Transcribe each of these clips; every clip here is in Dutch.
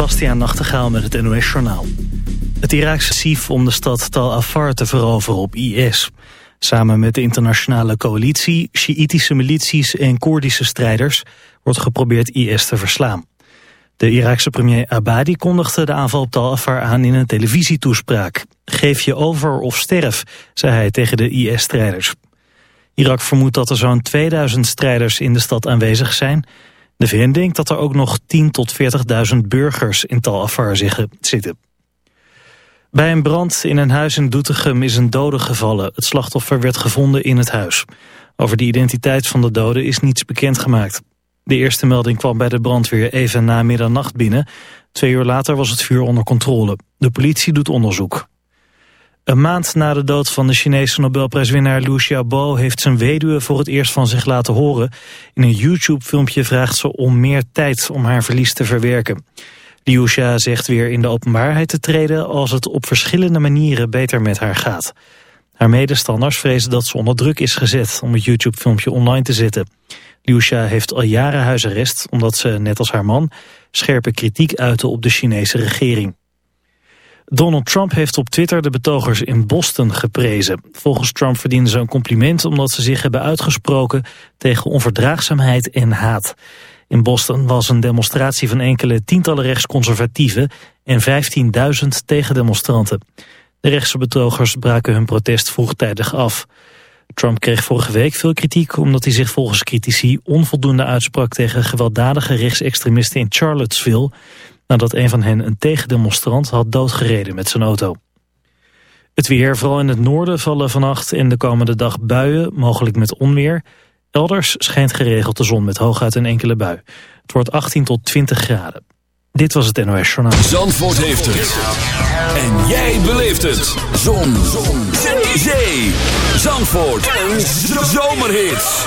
Bastiaan Nachtegaal met het NOS Journaal. Het Iraakse sief om de stad Tal Afar te veroveren op IS. Samen met de internationale coalitie, Sjiitische milities en Koerdische strijders... wordt geprobeerd IS te verslaan. De Iraakse premier Abadi kondigde de aanval op Tal Afar aan in een televisietoespraak. Geef je over of sterf, zei hij tegen de IS-strijders. Irak vermoedt dat er zo'n 2000 strijders in de stad aanwezig zijn... De VN denkt dat er ook nog 10 tot 40.000 burgers in Tal Afar zitten. Bij een brand in een huis in Doetinchem is een dode gevallen. Het slachtoffer werd gevonden in het huis. Over de identiteit van de dode is niets bekendgemaakt. De eerste melding kwam bij de brandweer even na middernacht binnen. Twee uur later was het vuur onder controle. De politie doet onderzoek. Een maand na de dood van de Chinese Nobelprijswinnaar Liu Xiaobo heeft zijn weduwe voor het eerst van zich laten horen. In een YouTube-filmpje vraagt ze om meer tijd om haar verlies te verwerken. Liu Xia zegt weer in de openbaarheid te treden als het op verschillende manieren beter met haar gaat. Haar medestanders vrezen dat ze onder druk is gezet om het YouTube-filmpje online te zetten. Liu Xia heeft al jaren huisarrest omdat ze, net als haar man, scherpe kritiek uitte op de Chinese regering. Donald Trump heeft op Twitter de betogers in Boston geprezen. Volgens Trump verdienen ze een compliment omdat ze zich hebben uitgesproken tegen onverdraagzaamheid en haat. In Boston was een demonstratie van enkele tientallen rechtsconservatieven en 15.000 tegendemonstranten. De rechtse betogers braken hun protest vroegtijdig af. Trump kreeg vorige week veel kritiek omdat hij zich volgens critici onvoldoende uitsprak tegen gewelddadige rechtsextremisten in Charlottesville nadat een van hen een tegendemonstrant had doodgereden met zijn auto. Het weer, vooral in het noorden, vallen vannacht en de komende dag buien, mogelijk met onweer. Elders schijnt geregeld de zon met hooguit een enkele bui. Het wordt 18 tot 20 graden. Dit was het NOS Journaal. Zandvoort heeft het. En jij beleeft het. Zon. zon. Zee. Zandvoort. Een zomerhit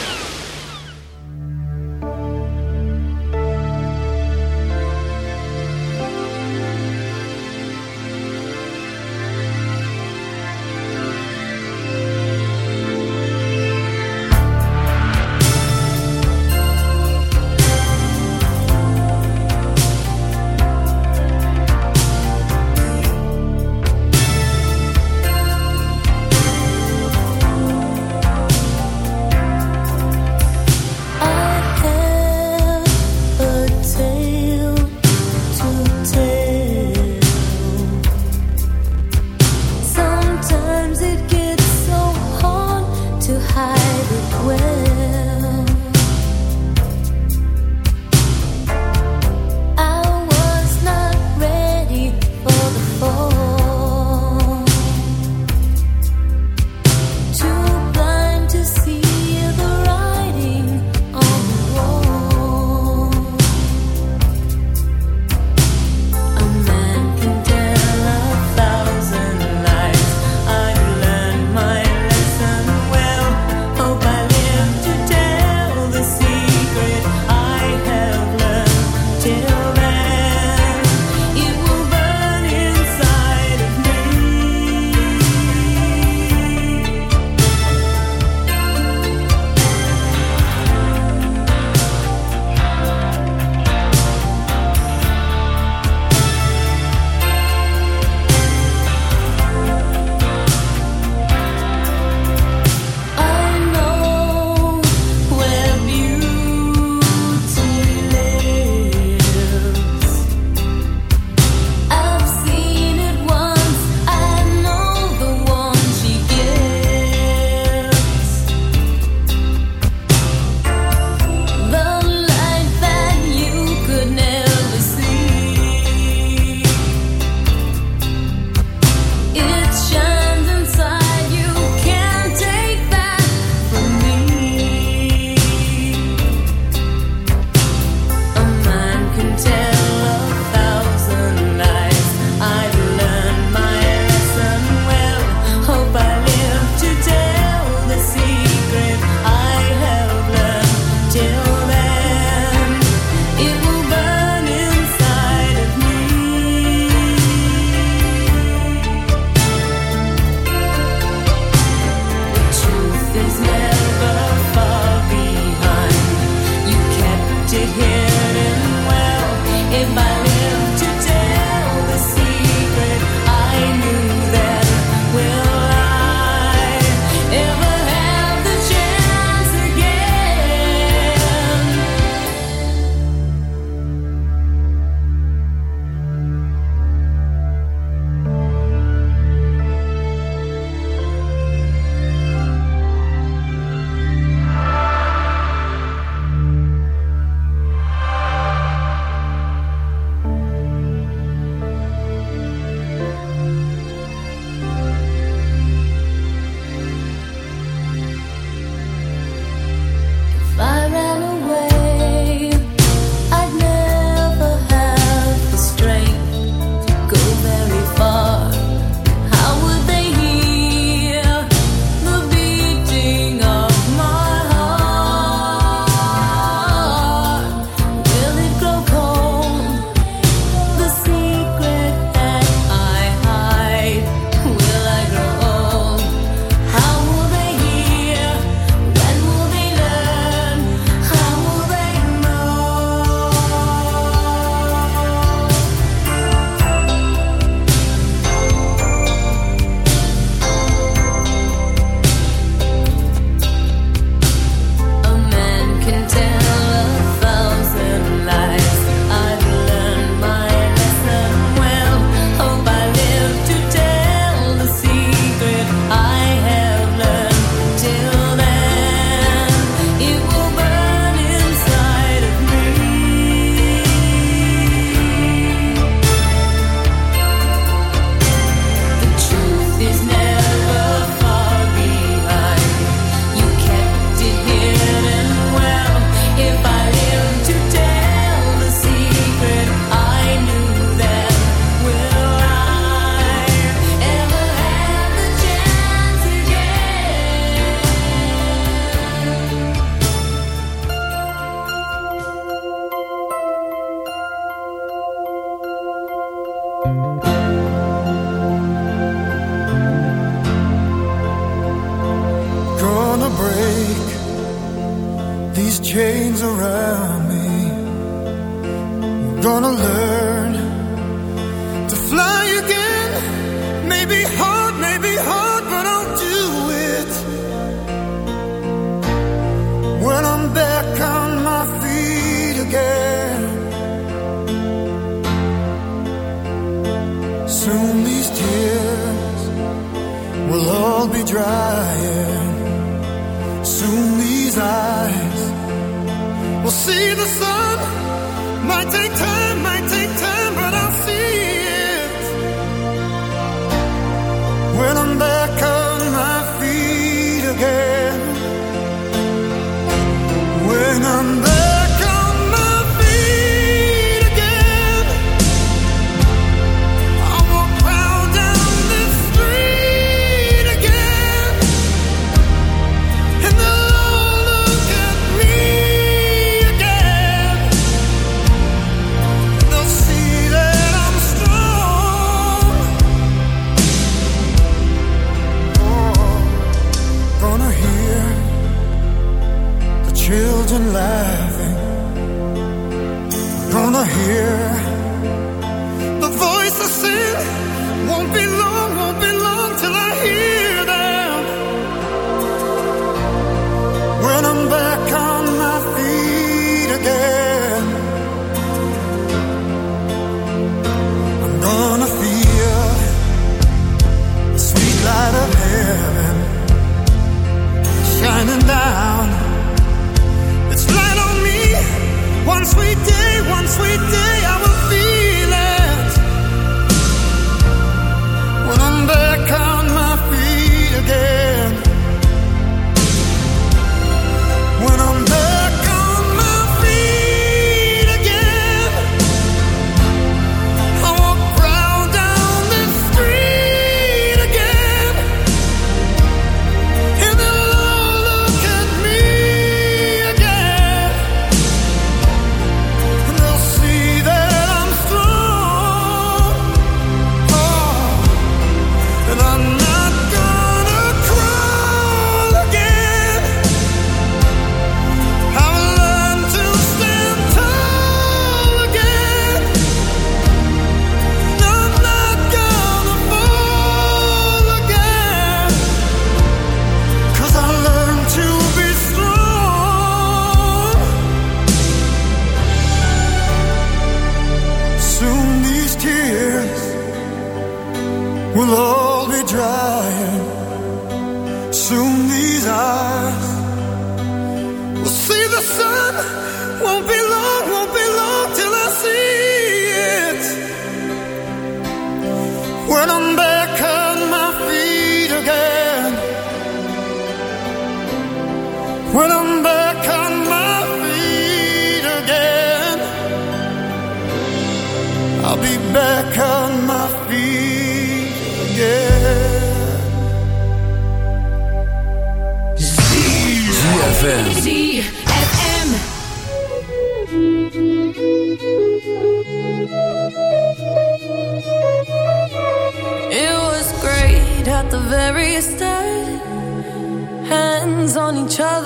these chains around me. I'm gonna learn to fly again. Maybe hard, maybe hard, but I'll do it. When I'm back on my feet again. Soon these tears will all be dry. Soon these eyes will see the sun, might take time.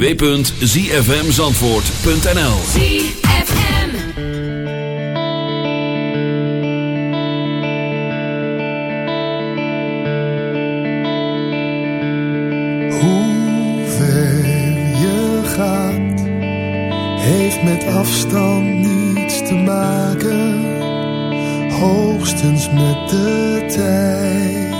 www.zfmzandvoort.nl Hoe ver je gaat Heeft met afstand niets te maken. Hoogstens met de tijd.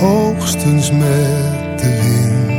hoogstens met de wind.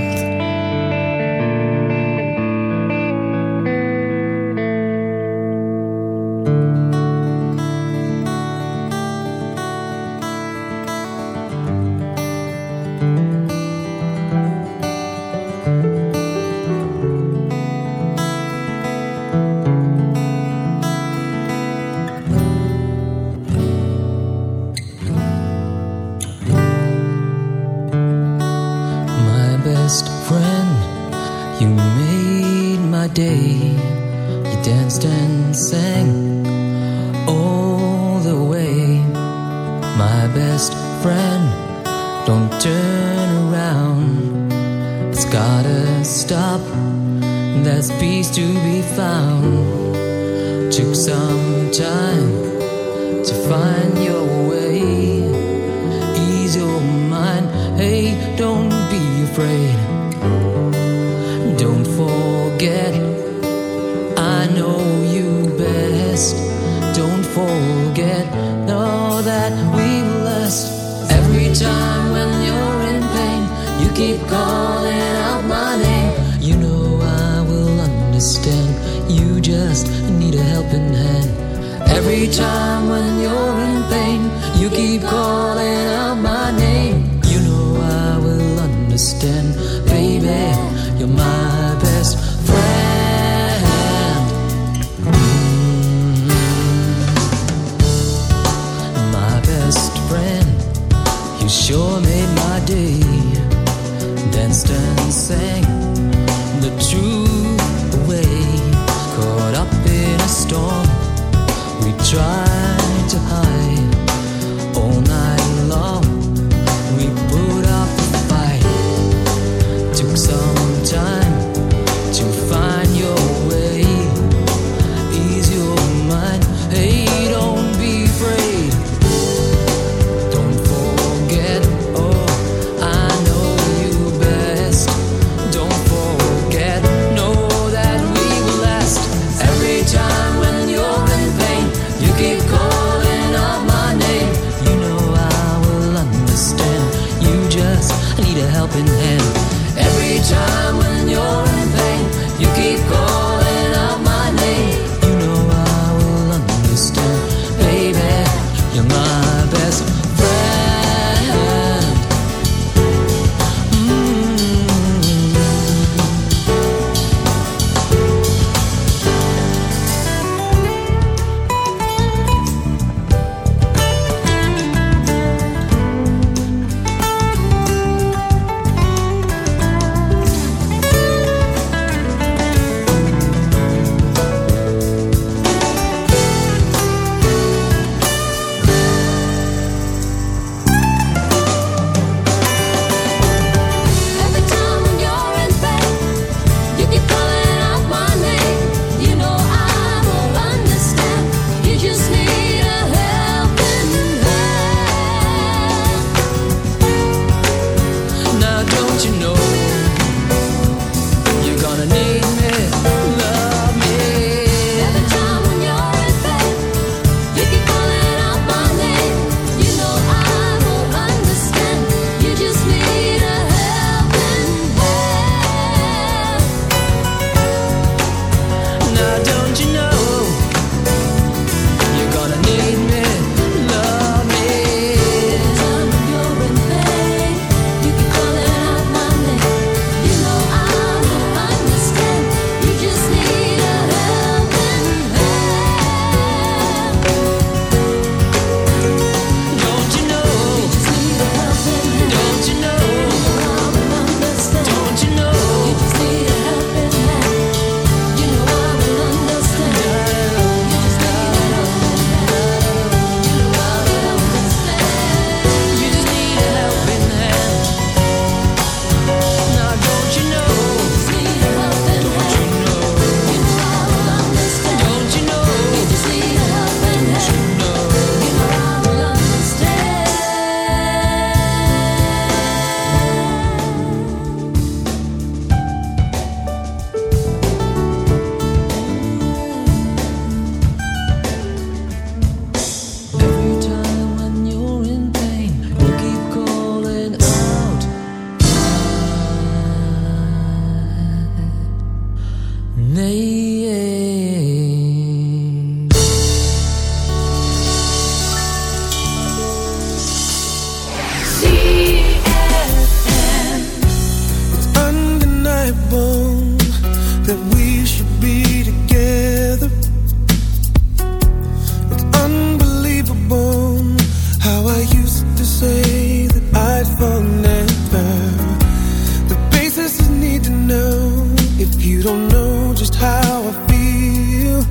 just how I feel,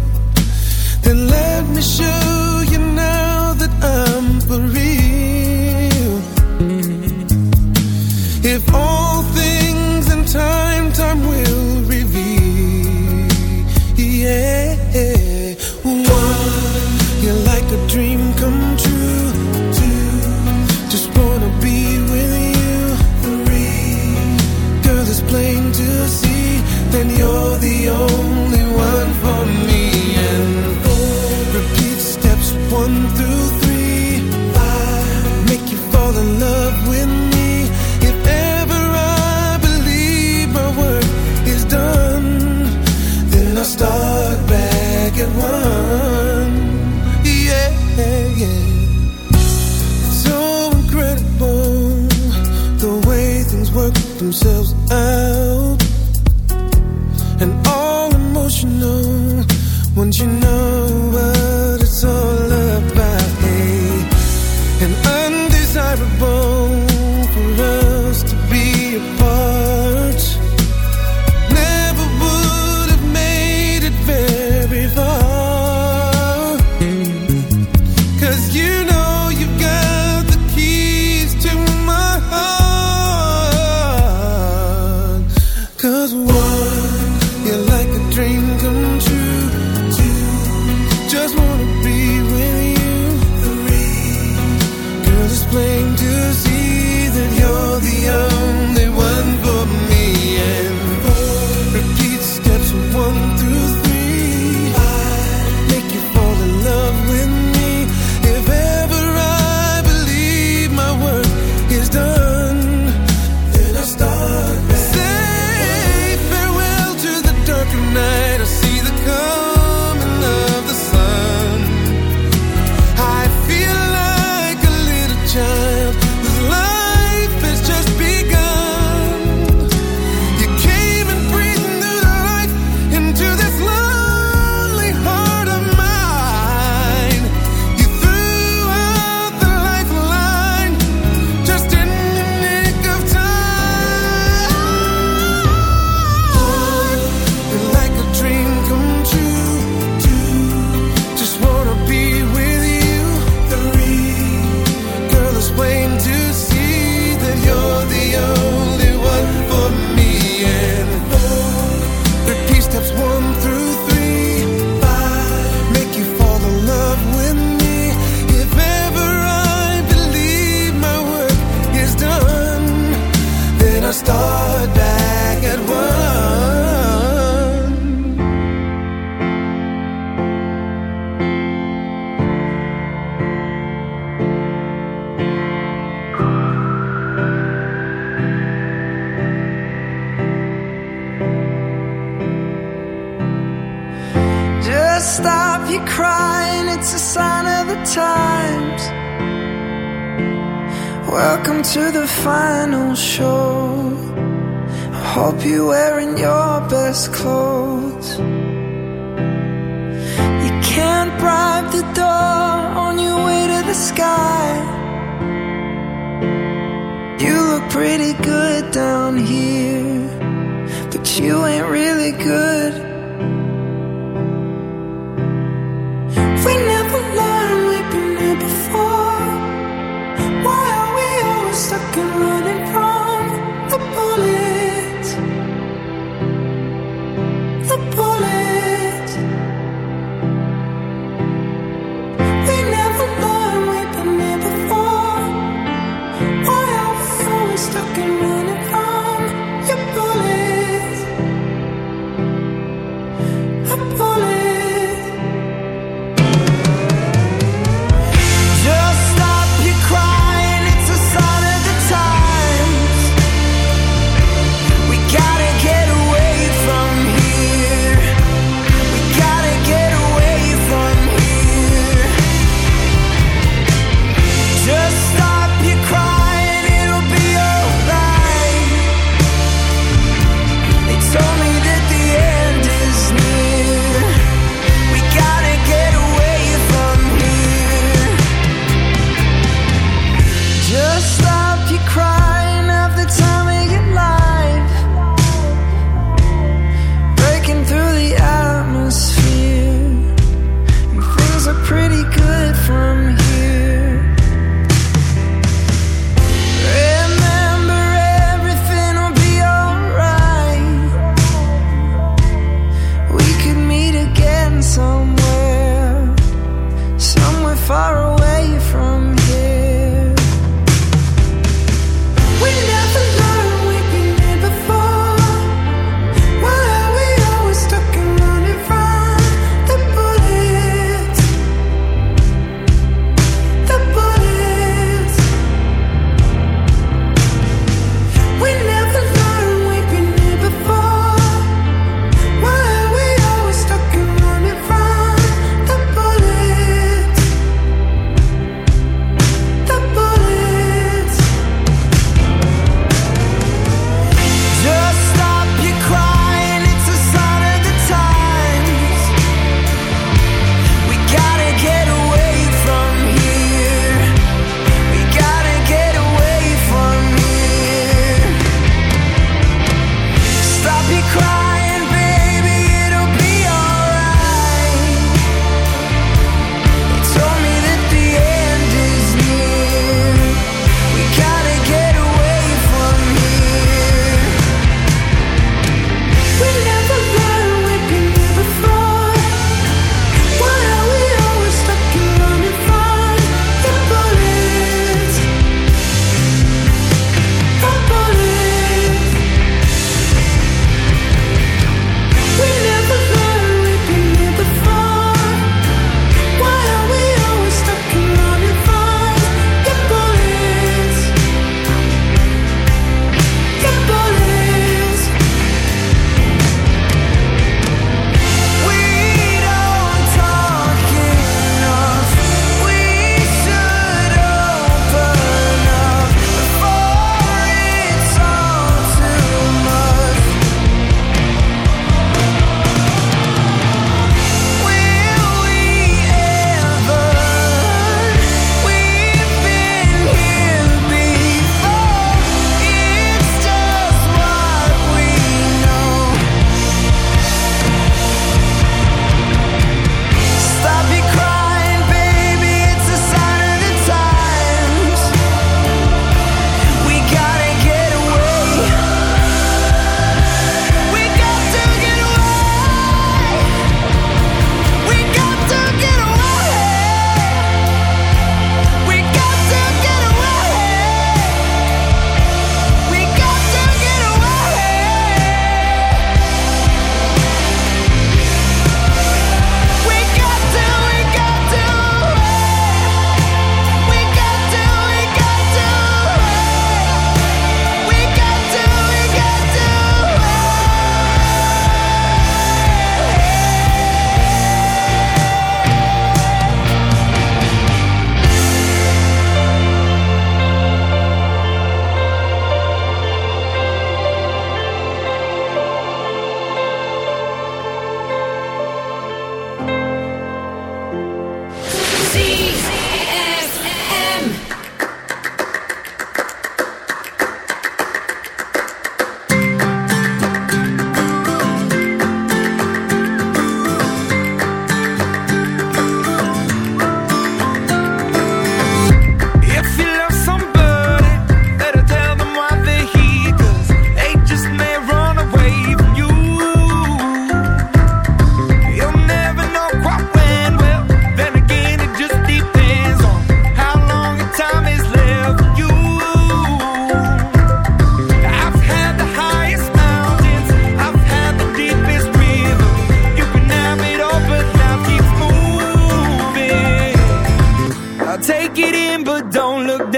then let me show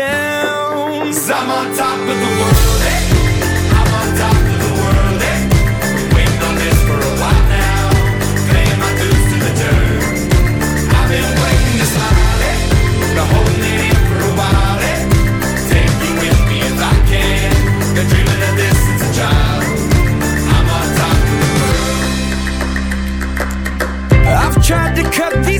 down. Cause I'm on top of the world. I'm on top of the world. Waiting on this for a while now. My dues to the dirt. I've been waiting this holding it in for a while. Take you with me if I can. Been dreaming of this since a child. I'm on top of the world. I've tried to cut these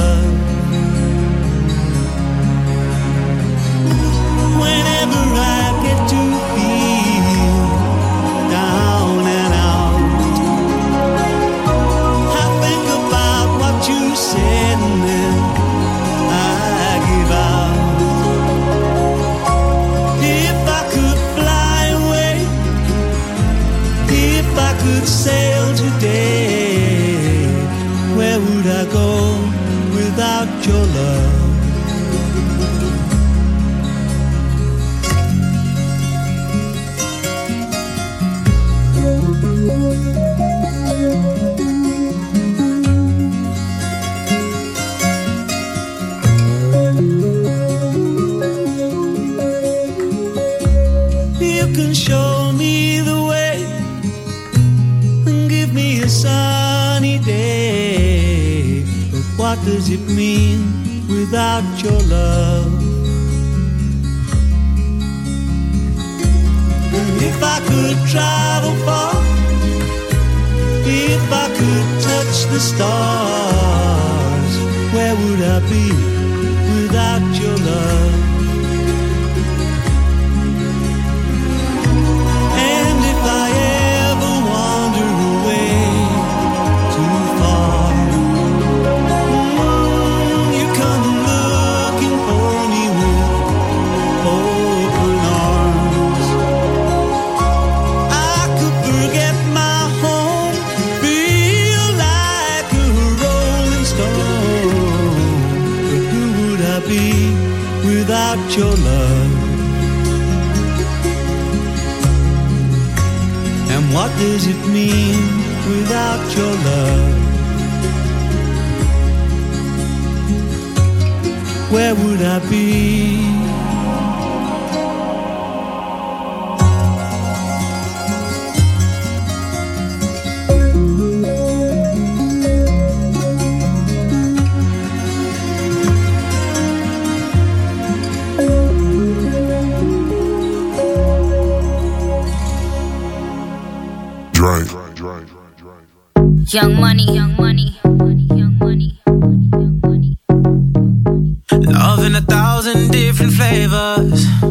haunted me different flavors.